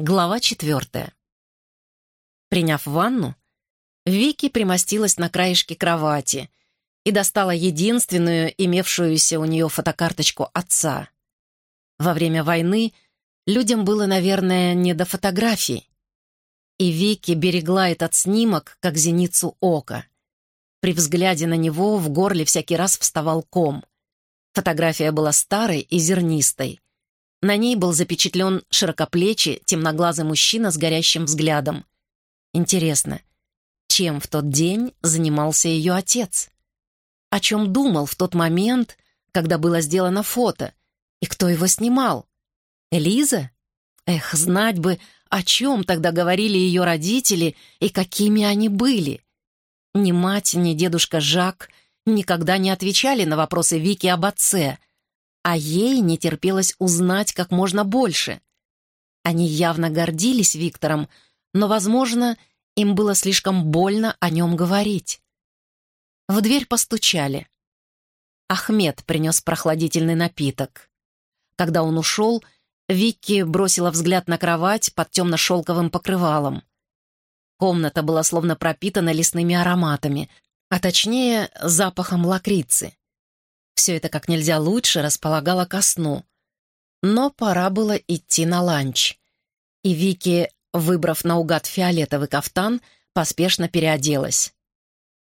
Глава четвертая. Приняв ванну, Вики примостилась на краешке кровати и достала единственную имевшуюся у нее фотокарточку отца. Во время войны людям было, наверное, не до фотографий. И Вики берегла этот снимок, как зеницу ока. При взгляде на него в горле всякий раз вставал ком. Фотография была старой и зернистой. На ней был запечатлен широкоплечий, темноглазый мужчина с горящим взглядом. Интересно, чем в тот день занимался ее отец? О чем думал в тот момент, когда было сделано фото? И кто его снимал? Элиза? Эх, знать бы, о чем тогда говорили ее родители и какими они были. Ни мать, ни дедушка Жак никогда не отвечали на вопросы Вики об отце — а ей не терпелось узнать как можно больше. Они явно гордились Виктором, но, возможно, им было слишком больно о нем говорить. В дверь постучали. Ахмед принес прохладительный напиток. Когда он ушел, Вики бросила взгляд на кровать под темно-шелковым покрывалом. Комната была словно пропитана лесными ароматами, а точнее запахом лакрицы. Все это как нельзя лучше располагало ко сну. Но пора было идти на ланч. И Вики, выбрав наугад фиолетовый кафтан, поспешно переоделась.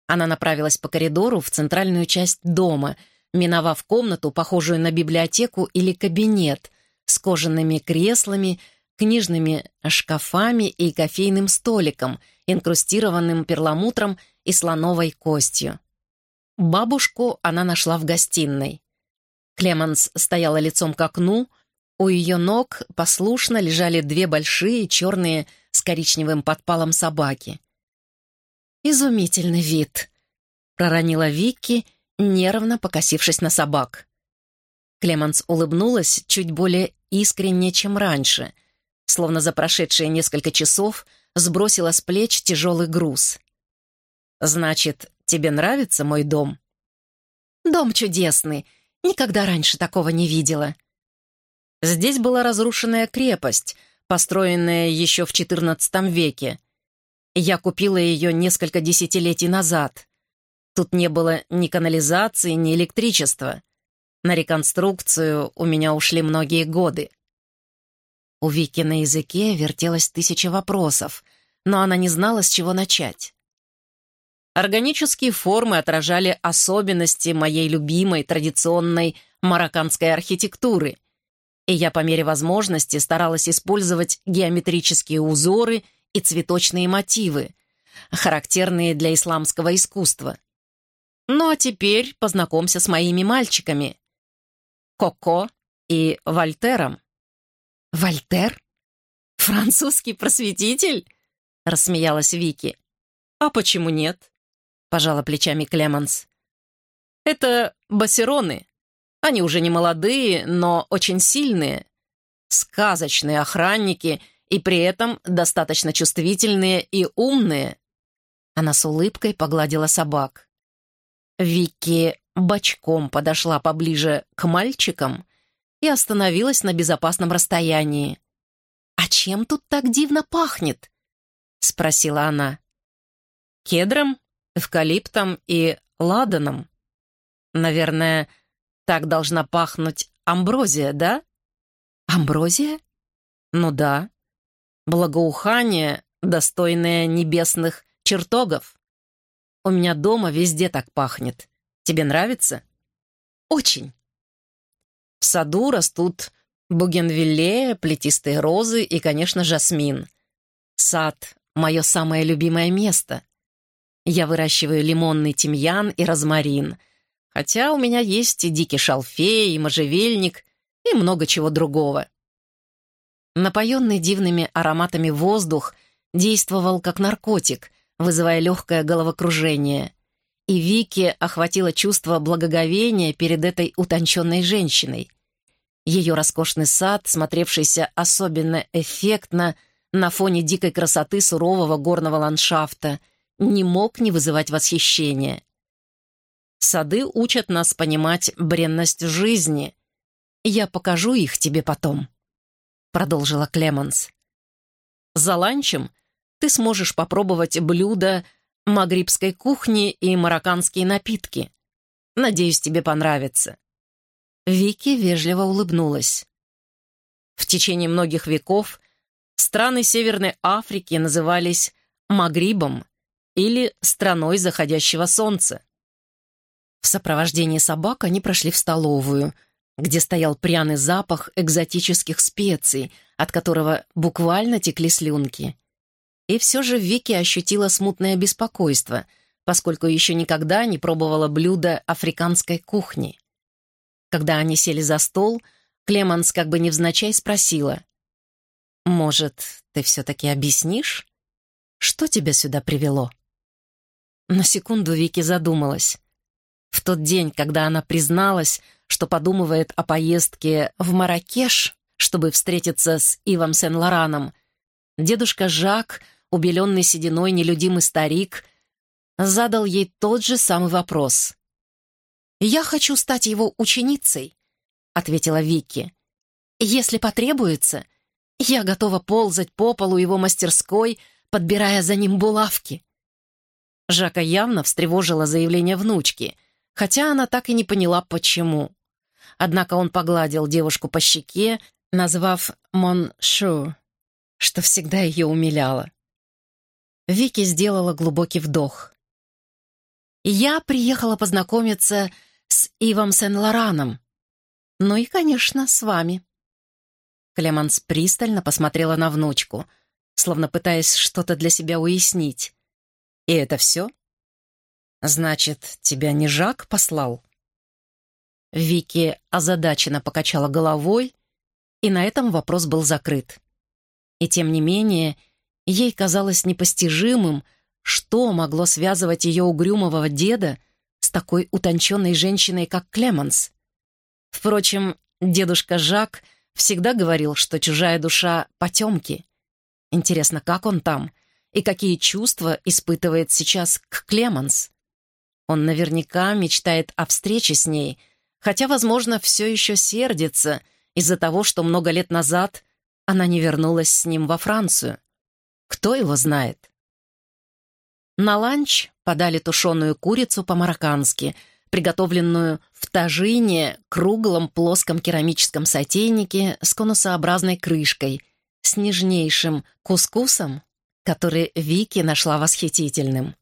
Она направилась по коридору в центральную часть дома, миновав комнату, похожую на библиотеку или кабинет, с кожаными креслами, книжными шкафами и кофейным столиком, инкрустированным перламутром и слоновой костью. Бабушку она нашла в гостиной. Клеманс стояла лицом к окну, у ее ног послушно лежали две большие черные с коричневым подпалом собаки. «Изумительный вид», — проронила Вики, нервно покосившись на собак. Клеманс улыбнулась чуть более искренне, чем раньше, словно за прошедшие несколько часов сбросила с плеч тяжелый груз. «Значит, тебе нравится мой дом?» «Дом чудесный. Никогда раньше такого не видела». Здесь была разрушенная крепость, построенная еще в XIV веке. Я купила ее несколько десятилетий назад. Тут не было ни канализации, ни электричества. На реконструкцию у меня ушли многие годы. У Вики на языке вертелось тысяча вопросов, но она не знала, с чего начать. Органические формы отражали особенности моей любимой традиционной марокканской архитектуры, и я по мере возможности старалась использовать геометрические узоры и цветочные мотивы, характерные для исламского искусства. Ну а теперь познакомься с моими мальчиками. Коко и Вольтером. «Вольтер? Французский просветитель?» — рассмеялась Вики. «А почему нет? — пожала плечами Клеманс. «Это басероны. Они уже не молодые, но очень сильные. Сказочные охранники и при этом достаточно чувствительные и умные». Она с улыбкой погладила собак. Вики бочком подошла поближе к мальчикам и остановилась на безопасном расстоянии. «А чем тут так дивно пахнет?» — спросила она. «Кедром эвкалиптом и ладаном. Наверное, так должна пахнуть амброзия, да? Амброзия? Ну да. Благоухание, достойное небесных чертогов. У меня дома везде так пахнет. Тебе нравится? Очень. В саду растут бугенвиллея, плетистые розы и, конечно, жасмин. Сад — мое самое любимое место. Я выращиваю лимонный тимьян и розмарин. Хотя у меня есть и дикий шалфей, и можжевельник, и много чего другого. Напоенный дивными ароматами воздух действовал как наркотик, вызывая легкое головокружение. И Вики охватило чувство благоговения перед этой утонченной женщиной. Ее роскошный сад, смотревшийся особенно эффектно на фоне дикой красоты сурового горного ландшафта — не мог не вызывать восхищения. Сады учат нас понимать бренность жизни. Я покажу их тебе потом», — продолжила Клеманс. За ланчем ты сможешь попробовать блюда магрибской кухни и марокканские напитки. Надеюсь, тебе понравится». Вики вежливо улыбнулась. В течение многих веков страны Северной Африки назывались Магрибом или страной заходящего солнца. В сопровождении собак они прошли в столовую, где стоял пряный запах экзотических специй, от которого буквально текли слюнки. И все же Вики ощутила смутное беспокойство, поскольку еще никогда не пробовала блюда африканской кухни. Когда они сели за стол, Клеманс как бы невзначай спросила. «Может, ты все-таки объяснишь, что тебя сюда привело?» На секунду Вики задумалась. В тот день, когда она призналась, что подумывает о поездке в Маракеш, чтобы встретиться с Ивом Сен-Лораном, дедушка Жак, убеленный сединой нелюдимый старик, задал ей тот же самый вопрос. «Я хочу стать его ученицей», — ответила Вики. «Если потребуется, я готова ползать по полу его мастерской, подбирая за ним булавки». Жака явно встревожило заявление внучки, хотя она так и не поняла, почему. Однако он погладил девушку по щеке, назвав «Мон Шу», что всегда ее умиляло. Вики сделала глубокий вдох. «Я приехала познакомиться с Ивом Сен-Лораном. Ну и, конечно, с вами». Клеманс пристально посмотрела на внучку, словно пытаясь что-то для себя уяснить. «И это все? Значит, тебя не Жак послал?» Вики озадаченно покачала головой, и на этом вопрос был закрыт. И тем не менее, ей казалось непостижимым, что могло связывать ее угрюмого деда с такой утонченной женщиной, как Клеманс. Впрочем, дедушка Жак всегда говорил, что чужая душа — потемки. Интересно, как он там и какие чувства испытывает сейчас к Клеманс? Он наверняка мечтает о встрече с ней, хотя, возможно, все еще сердится из-за того, что много лет назад она не вернулась с ним во Францию. Кто его знает? На ланч подали тушеную курицу по-мароккански, приготовленную в тажине, круглом плоском керамическом сотейнике с конусообразной крышкой, с нежнейшим кускусом, который Вики нашла восхитительным.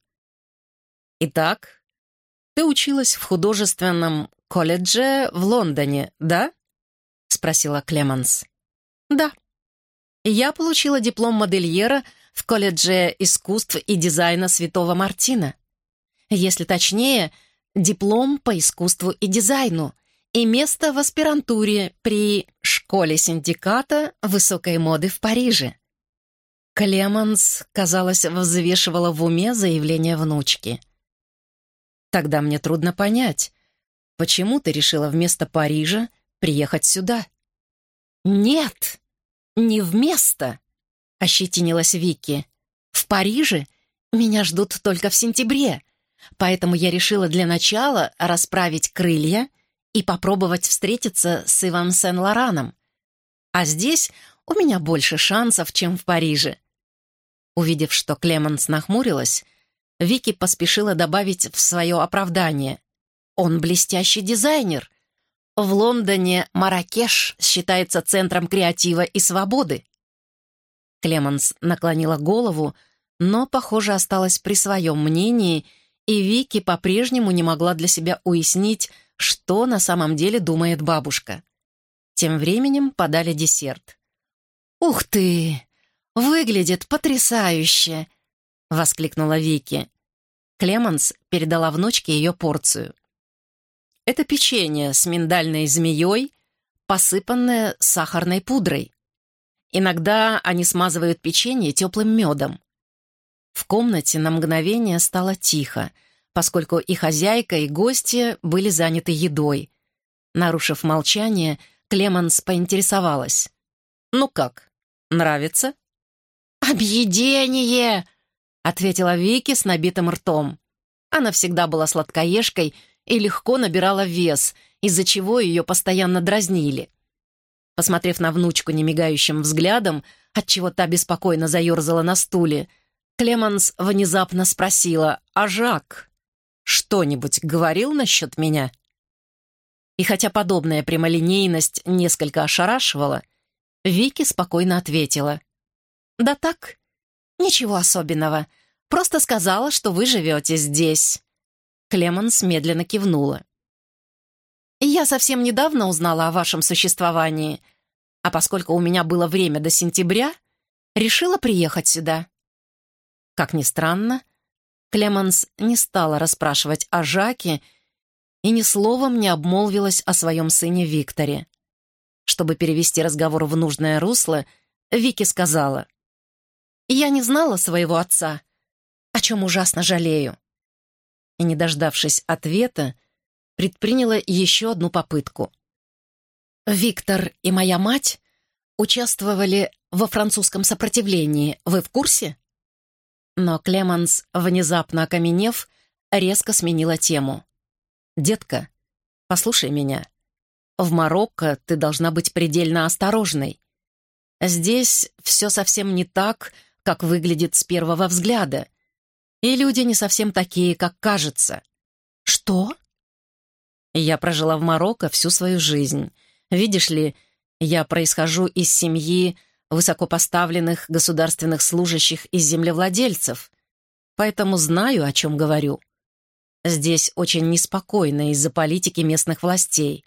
«Итак, ты училась в художественном колледже в Лондоне, да?» — спросила Клеманс. «Да», я получила диплом модельера в колледже искусств и дизайна Святого Мартина. Если точнее, диплом по искусству и дизайну и место в аспирантуре при школе синдиката высокой моды в Париже. Клеманс, казалось, взвешивала в уме заявление внучки. «Тогда мне трудно понять, почему ты решила вместо Парижа приехать сюда?» «Нет!» не вместо», — ощетинилась Вики. «В Париже меня ждут только в сентябре, поэтому я решила для начала расправить крылья и попробовать встретиться с Иван Сен-Лораном. А здесь у меня больше шансов, чем в Париже». Увидев, что Клеменс нахмурилась, Вики поспешила добавить в свое оправдание. «Он блестящий дизайнер. В Лондоне Маракеш считается центром креатива и свободы. Клеменс наклонила голову, но, похоже, осталась при своем мнении, и Вики по-прежнему не могла для себя уяснить, что на самом деле думает бабушка. Тем временем подали десерт. «Ух ты! Выглядит потрясающе!» — воскликнула Вики. Клеменс передала внучке ее порцию. Это печенье с миндальной змеей, посыпанное сахарной пудрой. Иногда они смазывают печенье теплым медом. В комнате на мгновение стало тихо, поскольку и хозяйка, и гости были заняты едой. Нарушив молчание, Клеманс поинтересовалась. «Ну как, нравится?» «Объедение!» — ответила Вики с набитым ртом. Она всегда была сладкоежкой и легко набирала вес, из-за чего ее постоянно дразнили. Посмотрев на внучку немигающим взглядом, отчего та беспокойно заерзала на стуле, Клеманс внезапно спросила, «А Жак что-нибудь говорил насчет меня?» И хотя подобная прямолинейность несколько ошарашивала, Вики спокойно ответила. «Да так, ничего особенного. Просто сказала, что вы живете здесь». Клеманс медленно кивнула. «Я совсем недавно узнала о вашем существовании, а поскольку у меня было время до сентября, решила приехать сюда». Как ни странно, Клеманс не стала расспрашивать о Жаке и ни словом не обмолвилась о своем сыне Викторе. Чтобы перевести разговор в нужное русло, Вики сказала, «Я не знала своего отца, о чем ужасно жалею». И, не дождавшись ответа, предприняла еще одну попытку. «Виктор и моя мать участвовали во французском сопротивлении, вы в курсе?» Но Клеманс, внезапно окаменев, резко сменила тему. «Детка, послушай меня. В Марокко ты должна быть предельно осторожной. Здесь все совсем не так, как выглядит с первого взгляда. И люди не совсем такие, как кажется. Что? Я прожила в Марокко всю свою жизнь. Видишь ли, я происхожу из семьи высокопоставленных государственных служащих и землевладельцев, поэтому знаю, о чем говорю. Здесь очень неспокойно из-за политики местных властей.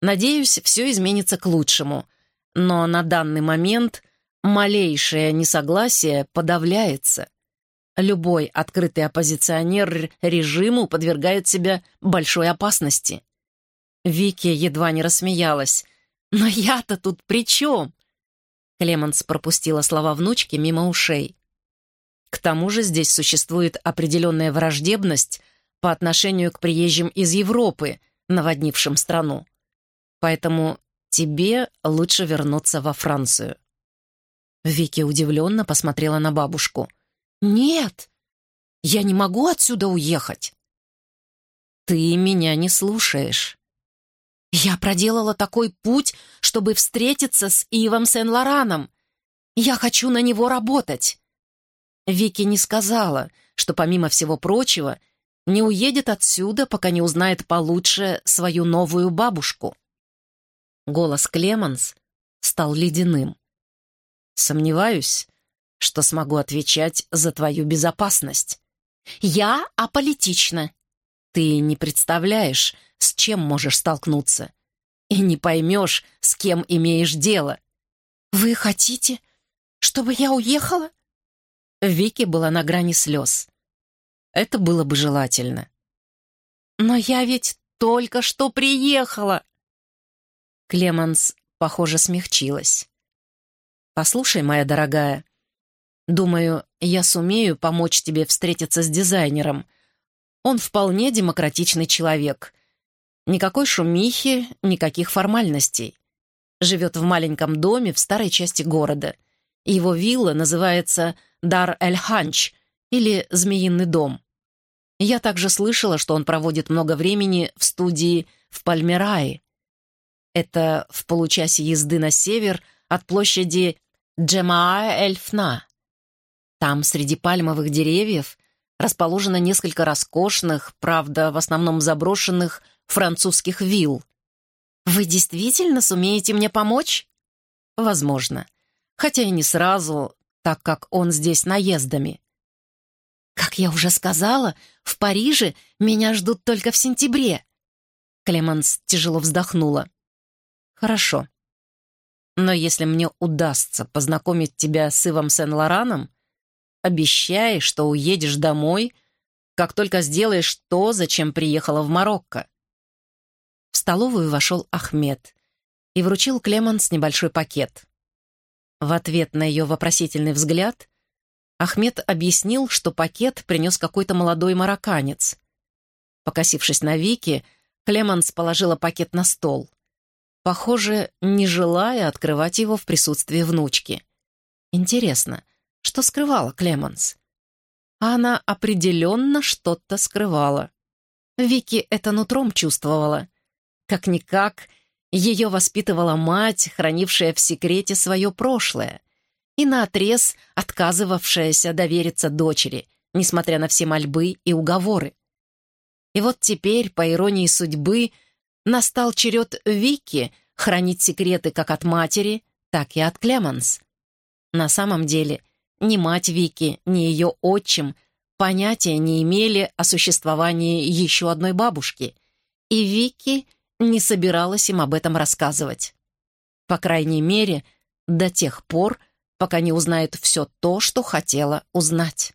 Надеюсь, все изменится к лучшему, но на данный момент малейшее несогласие подавляется. Любой открытый оппозиционер режиму подвергает себя большой опасности. Вики едва не рассмеялась. «Но я-то тут при чем?» Клеманс пропустила слова внучки мимо ушей. К тому же здесь существует определенная враждебность по отношению к приезжим из Европы, наводнившим страну. Поэтому тебе лучше вернуться во Францию». Вики удивленно посмотрела на бабушку. «Нет, я не могу отсюда уехать». «Ты меня не слушаешь». «Я проделала такой путь, чтобы встретиться с Ивом Сен-Лораном. Я хочу на него работать». Вики не сказала, что, помимо всего прочего, не уедет отсюда, пока не узнает получше свою новую бабушку. Голос Клеменс стал ледяным. «Сомневаюсь, что смогу отвечать за твою безопасность. Я аполитична. Ты не представляешь, с чем можешь столкнуться, и не поймешь, с кем имеешь дело». «Вы хотите, чтобы я уехала?» Вики была на грани слез. Это было бы желательно. «Но я ведь только что приехала!» Клеманс, похоже, смягчилась. «Послушай, моя дорогая, думаю, я сумею помочь тебе встретиться с дизайнером. Он вполне демократичный человек. Никакой шумихи, никаких формальностей. Живет в маленьком доме в старой части города. Его вилла называется Дар-эль-Ханч или Змеиный дом. Я также слышала, что он проводит много времени в студии в Пальмерае, это в получасе езды на север от площади Джемаа-эльфна. Там, среди пальмовых деревьев, расположено несколько роскошных, правда, в основном заброшенных, французских вилл. Вы действительно сумеете мне помочь? Возможно. Хотя и не сразу, так как он здесь наездами. Как я уже сказала, в Париже меня ждут только в сентябре. Клеманс тяжело вздохнула. «Хорошо. Но если мне удастся познакомить тебя с Ивом Сен-Лораном, обещай, что уедешь домой, как только сделаешь то, зачем приехала в Марокко». В столовую вошел Ахмед и вручил Клеманс небольшой пакет. В ответ на ее вопросительный взгляд Ахмед объяснил, что пакет принес какой-то молодой марокканец. Покосившись на Вики, Клеманс положила пакет на стол похоже, не желая открывать его в присутствии внучки. Интересно, что скрывала Клеманс? Она определенно что-то скрывала. Вики это нутром чувствовала. Как-никак, Ее воспитывала мать, хранившая в секрете свое прошлое, и наотрез отказывавшаяся довериться дочери, несмотря на все мольбы и уговоры. И вот теперь, по иронии судьбы, настал черед Вики хранить секреты как от матери, так и от Клеманс. На самом деле, ни мать Вики, ни ее отчим понятия не имели о существовании еще одной бабушки, и Вики не собиралась им об этом рассказывать. По крайней мере, до тех пор, пока не узнает все то, что хотела узнать.